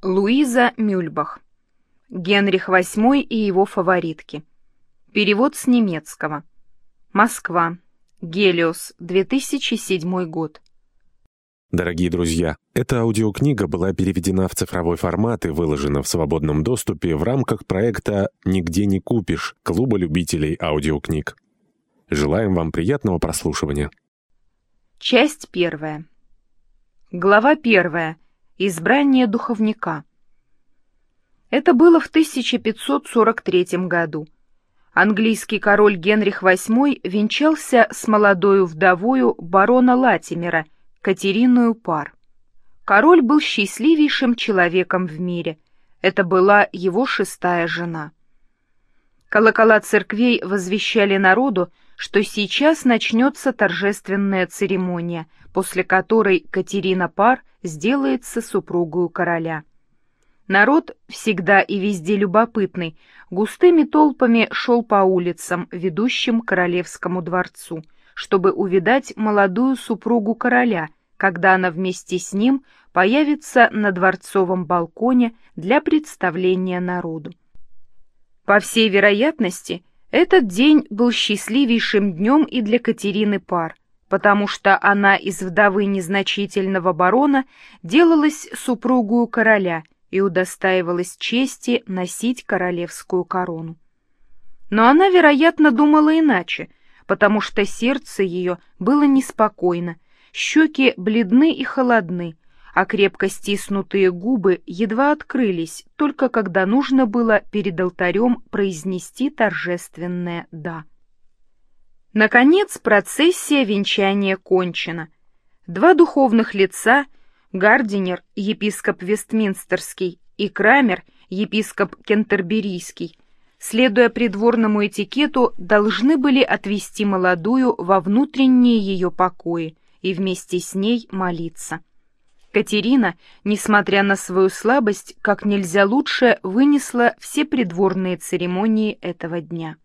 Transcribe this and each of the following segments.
Луиза Мюльбах. Генрих VIII и его фаворитки. Перевод с немецкого. Москва. Гелиос, 2007 год. Дорогие друзья, эта аудиокнига была переведена в цифровой формат и выложена в свободном доступе в рамках проекта «Нигде не купишь» Клуба любителей аудиокниг. Желаем вам приятного прослушивания. Часть первая. Глава первая. Избрание духовника. Это было в 1543 году. Английский король Генрих VIII венчался с молодою вдовою барона Латимера, Катериною Пар. Король был счастливейшим человеком в мире. Это была его шестая жена. Колокола церквей возвещали народу, что сейчас начнется торжественная церемония, после которой Катерина Пар сделается супругою короля. Народ, всегда и везде любопытный, густыми толпами шел по улицам, ведущим к королевскому дворцу, чтобы увидать молодую супругу короля, когда она вместе с ним появится на дворцовом балконе для представления народу. По всей вероятности, этот день был счастливейшим днем и для Катерины Пар, потому что она из вдовы незначительного барона делалась супругую короля и удостаивалась чести носить королевскую корону. Но она, вероятно, думала иначе, потому что сердце ее было неспокойно, щеки бледны и холодны, а крепко стиснутые губы едва открылись, только когда нужно было перед алтарем произнести торжественное «да». Наконец процессия венчания кончена. Два духовных лица, Гардинер, епископ Вестминстерский, и Крамер, епископ Кентерберийский, следуя придворному этикету, должны были отвести молодую во внутренние ее покои и вместе с ней молиться. Катерина, несмотря на свою слабость, как нельзя лучше вынесла все придворные церемонии этого дня.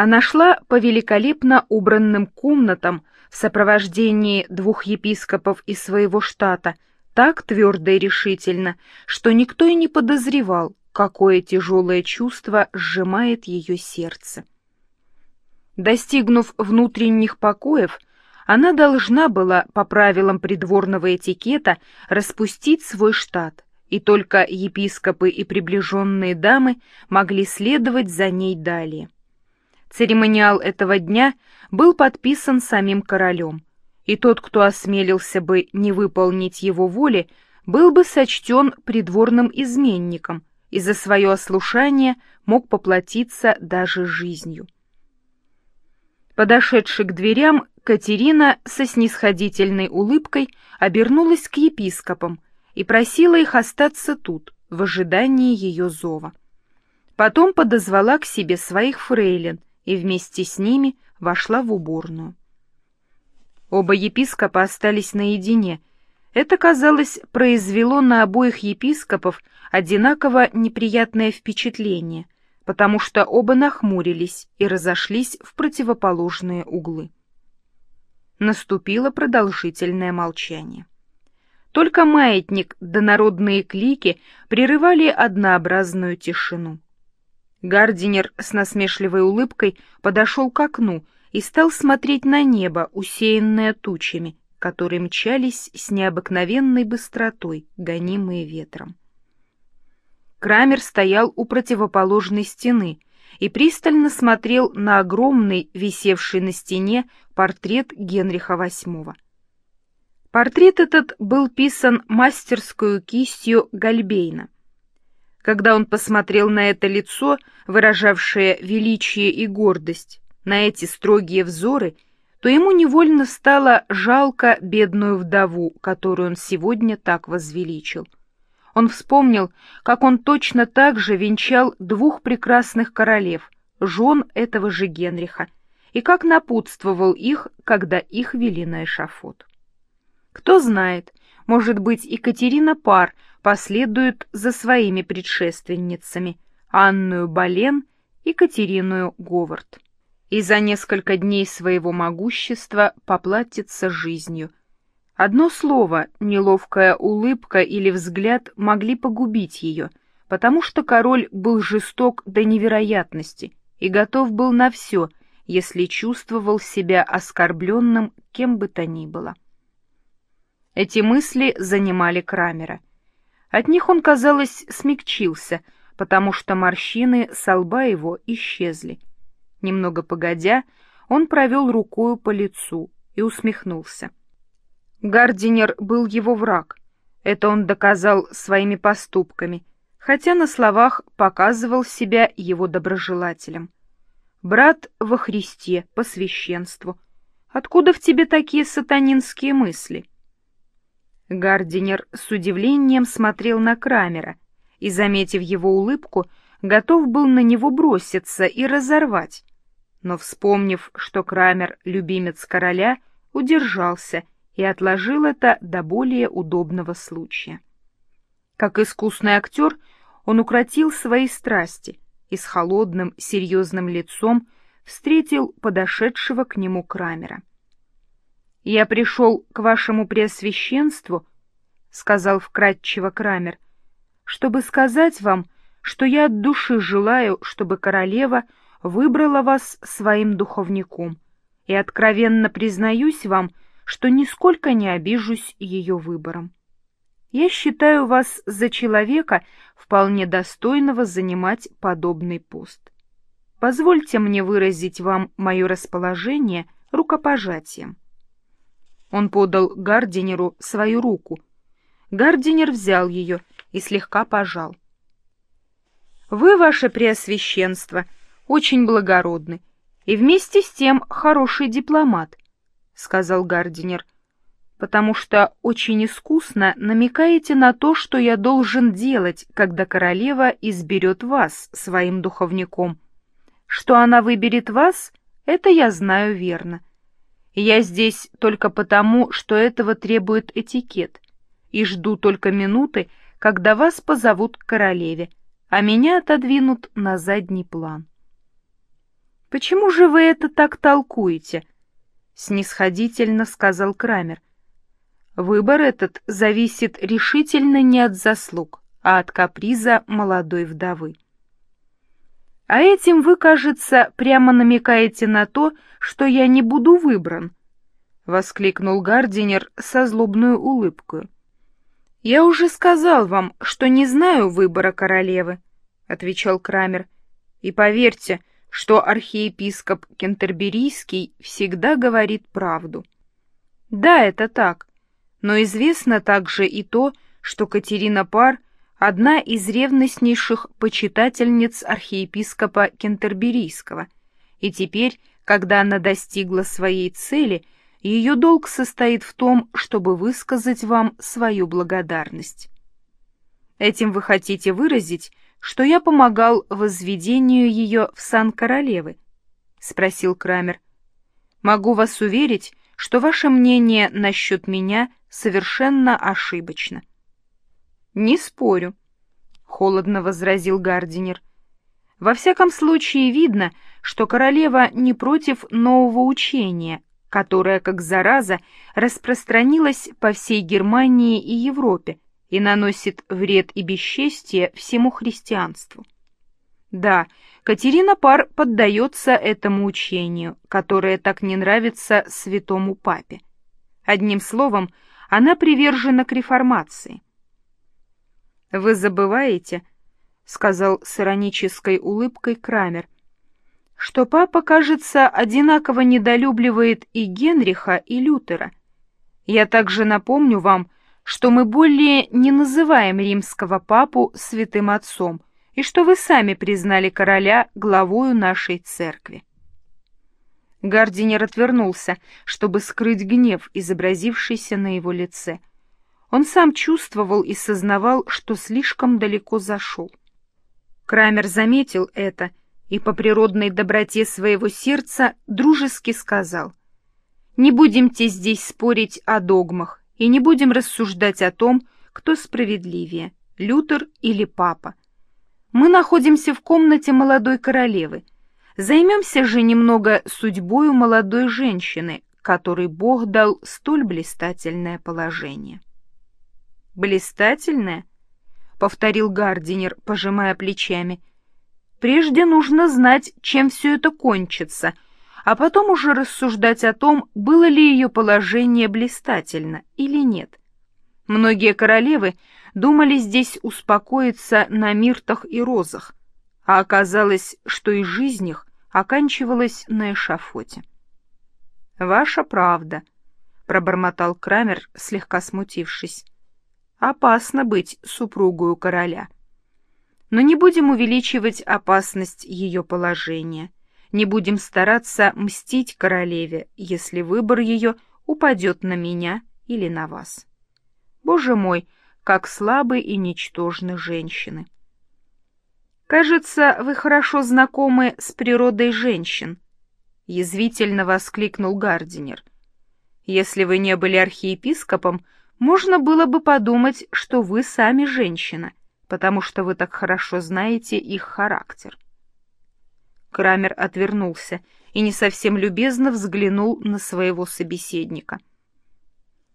Она шла по великолепно убранным комнатам в сопровождении двух епископов из своего штата, так твердо и решительно, что никто и не подозревал, какое тяжелое чувство сжимает ее сердце. Достигнув внутренних покоев, она должна была, по правилам придворного этикета, распустить свой штат, и только епископы и приближенные дамы могли следовать за ней далее. Церемониал этого дня был подписан самим королем, и тот, кто осмелился бы не выполнить его воли, был бы сочтен придворным изменником и за свое ослушание мог поплатиться даже жизнью. Подошедший к дверям, Катерина со снисходительной улыбкой обернулась к епископам и просила их остаться тут, в ожидании ее зова. Потом подозвала к себе своих фрейлин и вместе с ними вошла в уборную. Оба епископа остались наедине. Это, казалось, произвело на обоих епископов одинаково неприятное впечатление, потому что оба нахмурились и разошлись в противоположные углы. Наступило продолжительное молчание. Только маятник да народные клики прерывали однообразную тишину. Гардинер с насмешливой улыбкой подошел к окну и стал смотреть на небо, усеянное тучами, которые мчались с необыкновенной быстротой, гонимые ветром. Крамер стоял у противоположной стены и пристально смотрел на огромный, висевший на стене, портрет Генриха VIII. Портрет этот был писан мастерскую кистью Гальбейна — когда он посмотрел на это лицо, выражавшее величие и гордость, на эти строгие взоры, то ему невольно стало жалко бедную вдову, которую он сегодня так возвеличил. Он вспомнил, как он точно так же венчал двух прекрасных королев, жен этого же Генриха, и как напутствовал их, когда их вели на эшафот. Кто знает, может быть, Екатерина Пар последует за своими предшественницами Анную Болен и Катерину Говард. И за несколько дней своего могущества поплатится жизнью. Одно слово, неловкая улыбка или взгляд могли погубить ее, потому что король был жесток до невероятности и готов был на все, если чувствовал себя оскорбленным кем бы то ни было. Эти мысли занимали Крамера. От них он, казалось, смягчился, потому что морщины со лба его исчезли. Немного погодя, он провел рукою по лицу и усмехнулся. Гардинер был его враг. Это он доказал своими поступками, хотя на словах показывал себя его доброжелателем. Брат во Христе, по священству. Откуда в тебе такие сатанинские мысли? Гардинер с удивлением смотрел на Крамера и, заметив его улыбку, готов был на него броситься и разорвать. Но, вспомнив, что Крамер — любимец короля, удержался и отложил это до более удобного случая. Как искусный актер, он укротил свои страсти и с холодным, серьезным лицом встретил подошедшего к нему Крамера. «Я пришел к вашему преосвященству», — сказал вкратчиво Крамер, — «чтобы сказать вам, что я от души желаю, чтобы королева выбрала вас своим духовником, и откровенно признаюсь вам, что нисколько не обижусь ее выбором. Я считаю вас за человека, вполне достойного занимать подобный пост. Позвольте мне выразить вам мое расположение рукопожатием. Он подал Гардинеру свою руку. Гардинер взял ее и слегка пожал. «Вы, ваше преосвященство, очень благородны и вместе с тем хороший дипломат», — сказал Гардинер, «потому что очень искусно намекаете на то, что я должен делать, когда королева изберет вас своим духовником. Что она выберет вас, это я знаю верно. Я здесь только потому, что этого требует этикет, и жду только минуты, когда вас позовут к королеве, а меня отодвинут на задний план. «Почему же вы это так толкуете?» — снисходительно сказал Крамер. «Выбор этот зависит решительно не от заслуг, а от каприза молодой вдовы. А этим вы, кажется, прямо намекаете на то, что я не буду выбран, — воскликнул Гардинер со злобной улыбкой. — Я уже сказал вам, что не знаю выбора королевы, — отвечал Крамер. — И поверьте, что архиепископ Кентерберийский всегда говорит правду. Да, это так, но известно также и то, что Катерина Пар — одна из ревностнейших почитательниц архиепископа Кентерберийского, и теперь, когда она достигла своей цели, ее долг состоит в том, чтобы высказать вам свою благодарность. Этим вы хотите выразить, что я помогал возведению ее в сан королевы? — спросил Крамер. — Могу вас уверить, что ваше мнение насчет меня совершенно ошибочно. «Не спорю», — холодно возразил Гардинер. «Во всяком случае видно, что королева не против нового учения, которое, как зараза, распространилось по всей Германии и Европе и наносит вред и бесчестие всему христианству. Да, Катерина Пар поддается этому учению, которое так не нравится святому папе. Одним словом, она привержена к реформации. «Вы забываете», — сказал с иронической улыбкой Крамер, «что папа, кажется, одинаково недолюбливает и Генриха, и Лютера. Я также напомню вам, что мы более не называем римского папу святым отцом, и что вы сами признали короля главою нашей церкви». Гардинер отвернулся, чтобы скрыть гнев, изобразившийся на его лице. Он сам чувствовал и сознавал, что слишком далеко зашел. Крамер заметил это и по природной доброте своего сердца дружески сказал, «Не будемте здесь спорить о догмах и не будем рассуждать о том, кто справедливее, Лютер или Папа. Мы находимся в комнате молодой королевы. Займемся же немного судьбою молодой женщины, которой Бог дал столь блистательное положение. «Блистательное?» — повторил Гардинер, пожимая плечами. «Прежде нужно знать, чем все это кончится, а потом уже рассуждать о том, было ли ее положение блистательно или нет. Многие королевы думали здесь успокоиться на миртах и розах, а оказалось, что и жизнь их оканчивалась на эшафоте. «Ваша правда», — пробормотал Крамер, слегка смутившись. «Опасно быть супругою короля». Но не будем увеличивать опасность ее положения, не будем стараться мстить королеве, если выбор ее упадет на меня или на вас. Боже мой, как слабы и ничтожны женщины! «Кажется, вы хорошо знакомы с природой женщин», — язвительно воскликнул Гардинер. «Если вы не были архиепископом, можно было бы подумать, что вы сами женщина, потому что вы так хорошо знаете их характер». Крамер отвернулся и не совсем любезно взглянул на своего собеседника.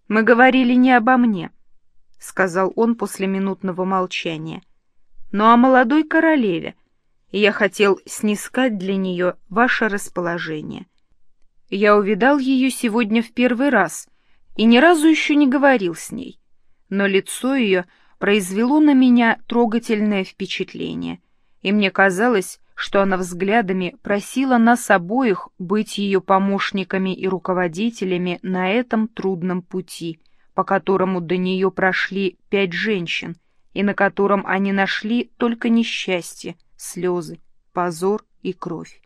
«Мы говорили не обо мне», — сказал он после минутного молчания, — но о молодой королеве, и я хотел снискать для нее ваше расположение. Я увидал ее сегодня в первый раз и ни разу еще не говорил с ней, но лицо ее произвело на меня трогательное впечатление, и мне казалось, что она взглядами просила нас обоих быть ее помощниками и руководителями на этом трудном пути, по которому до нее прошли пять женщин, и на котором они нашли только несчастье, слезы, позор и кровь.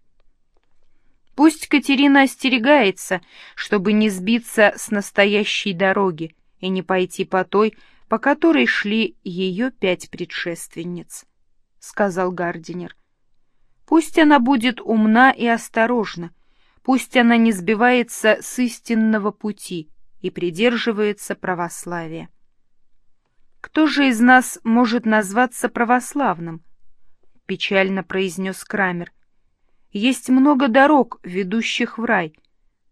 Пусть Катерина остерегается, чтобы не сбиться с настоящей дороги и не пойти по той, по которой шли ее пять предшественниц, — сказал Гардинер. Пусть она будет умна и осторожна, пусть она не сбивается с истинного пути и придерживается православия. Кто же из нас может назваться православным? Печально произнес Крамер. Есть много дорог, ведущих в рай,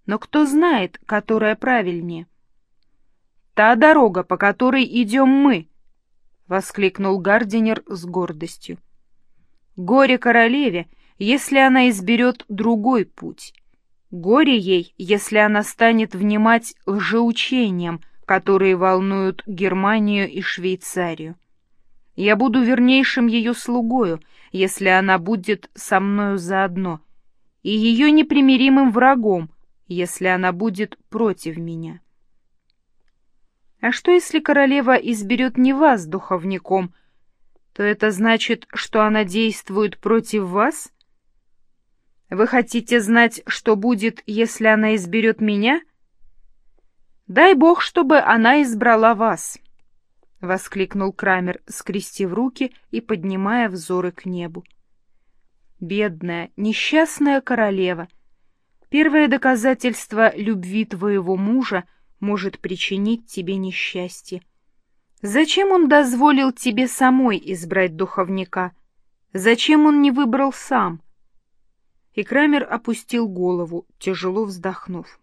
но кто знает, которая правильнее? Та дорога, по которой идем мы, воскликнул Гардинер с гордостью. Горе королеве, если она изберет другой путь. Горе ей, если она станет внимать лжеучениям, которые волнуют Германию и Швейцарию. Я буду вернейшим ее слугою, если она будет со мною заодно, и ее непримиримым врагом, если она будет против меня. А что, если королева изберет не вас духовником, то это значит, что она действует против вас? Вы хотите знать, что будет, если она изберет меня — Дай бог, чтобы она избрала вас, — воскликнул Крамер, скрестив руки и поднимая взоры к небу. Бедная, несчастная королева, первое доказательство любви твоего мужа может причинить тебе несчастье. Зачем он дозволил тебе самой избрать духовника? Зачем он не выбрал сам? И Крамер опустил голову, тяжело вздохнув.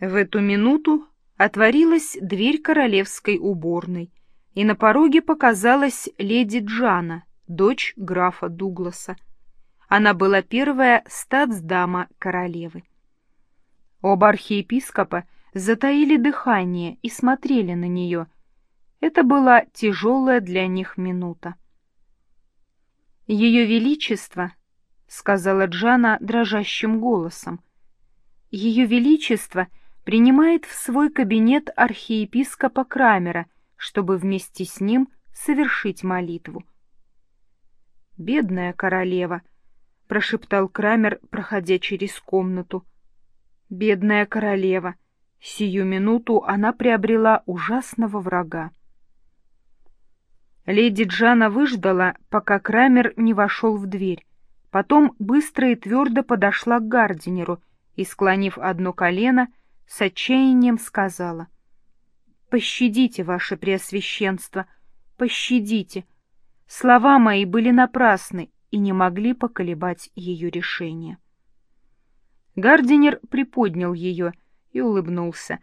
В эту минуту отворилась дверь королевской уборной, и на пороге показалась леди Джана, дочь графа Дугласа. Она была первая статсдама королевы. Оба архиепископа затаили дыхание и смотрели на нее. Это была тяжелая для них минута. «Ее Величество», — сказала Джана дрожащим голосом, — «Ее Величество — принимает в свой кабинет архиепископа Крамера, чтобы вместе с ним совершить молитву. «Бедная королева», — прошептал Крамер, проходя через комнату. «Бедная королева! Сию минуту она приобрела ужасного врага». Леди Джана выждала, пока Крамер не вошел в дверь. Потом быстро и твердо подошла к Гардинеру и, склонив одно колено, — с отчаянием сказала. «Пощадите, ваше преосвященство, пощадите. Слова мои были напрасны и не могли поколебать ее решение». Гардинер приподнял ее и улыбнулся.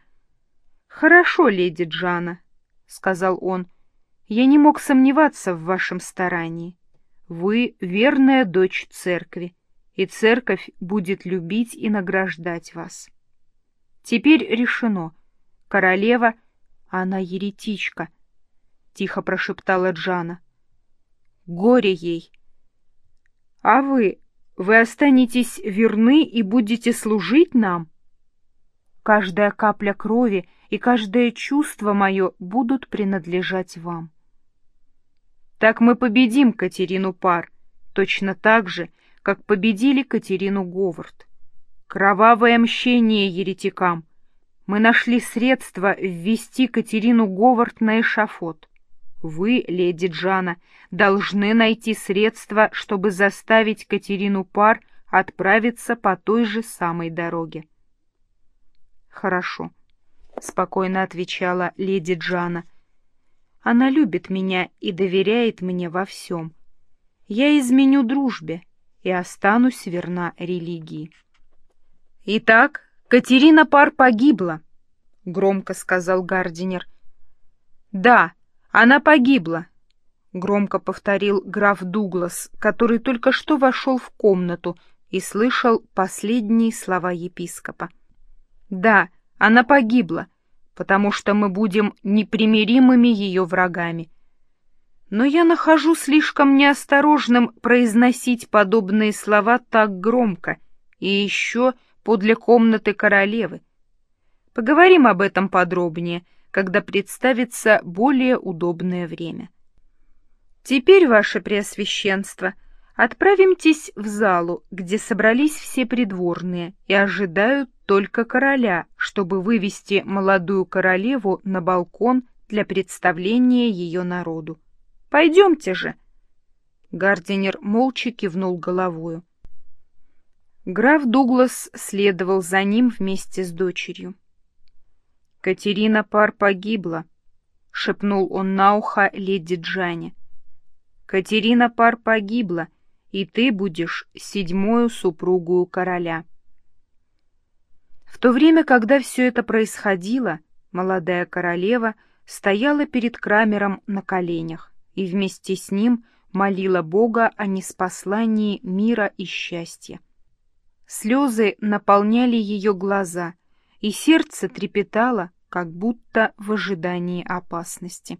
«Хорошо, леди Джана», — сказал он, — «я не мог сомневаться в вашем старании. Вы верная дочь церкви, и церковь будет любить и награждать вас. Теперь решено. Королева, она еретичка, — тихо прошептала Джана. Горе ей. А вы, вы останетесь верны и будете служить нам? Каждая капля крови и каждое чувство мое будут принадлежать вам. Так мы победим Катерину Пар, точно так же, как победили Катерину Говард. Кровавое мщение еретикам. Мы нашли средства ввести Катерину Говард на эшафот. Вы, леди Джана, должны найти средства, чтобы заставить Катерину Пар отправиться по той же самой дороге. Хорошо, — спокойно отвечала леди Джана, — она любит меня и доверяет мне во всем. Я изменю дружбе и останусь верна религии. «Итак, Катерина Пар погибла», — громко сказал Гардинер. «Да, она погибла», — громко повторил граф Дуглас, который только что вошел в комнату и слышал последние слова епископа. «Да, она погибла», — потому что мы будем непримиримыми ее врагами. Но я нахожу слишком неосторожным произносить подобные слова так громко и еще подле комнаты королевы. Поговорим об этом подробнее, когда представится более удобное время. Теперь, ваше преосвященство, отправимтесь в залу, где собрались все придворные и ожидают только короля, чтобы вывести молодую королеву на балкон для представления ее народу. Пойдемте же. Гардинер молча кивнул головою. Граф Дуглас следовал за ним вместе с дочерью. «Катерина Пар погибла», — шепнул он на ухо леди Джане. «Катерина Пар погибла, и ты будешь седьмою супругую короля». В то время, когда все это происходило, молодая королева стояла перед Крамером на коленях и вместе с ним молила Бога о неспослании мира и счастья. Слезы наполняли ее глаза, и сердце трепетало, как будто в ожидании опасности.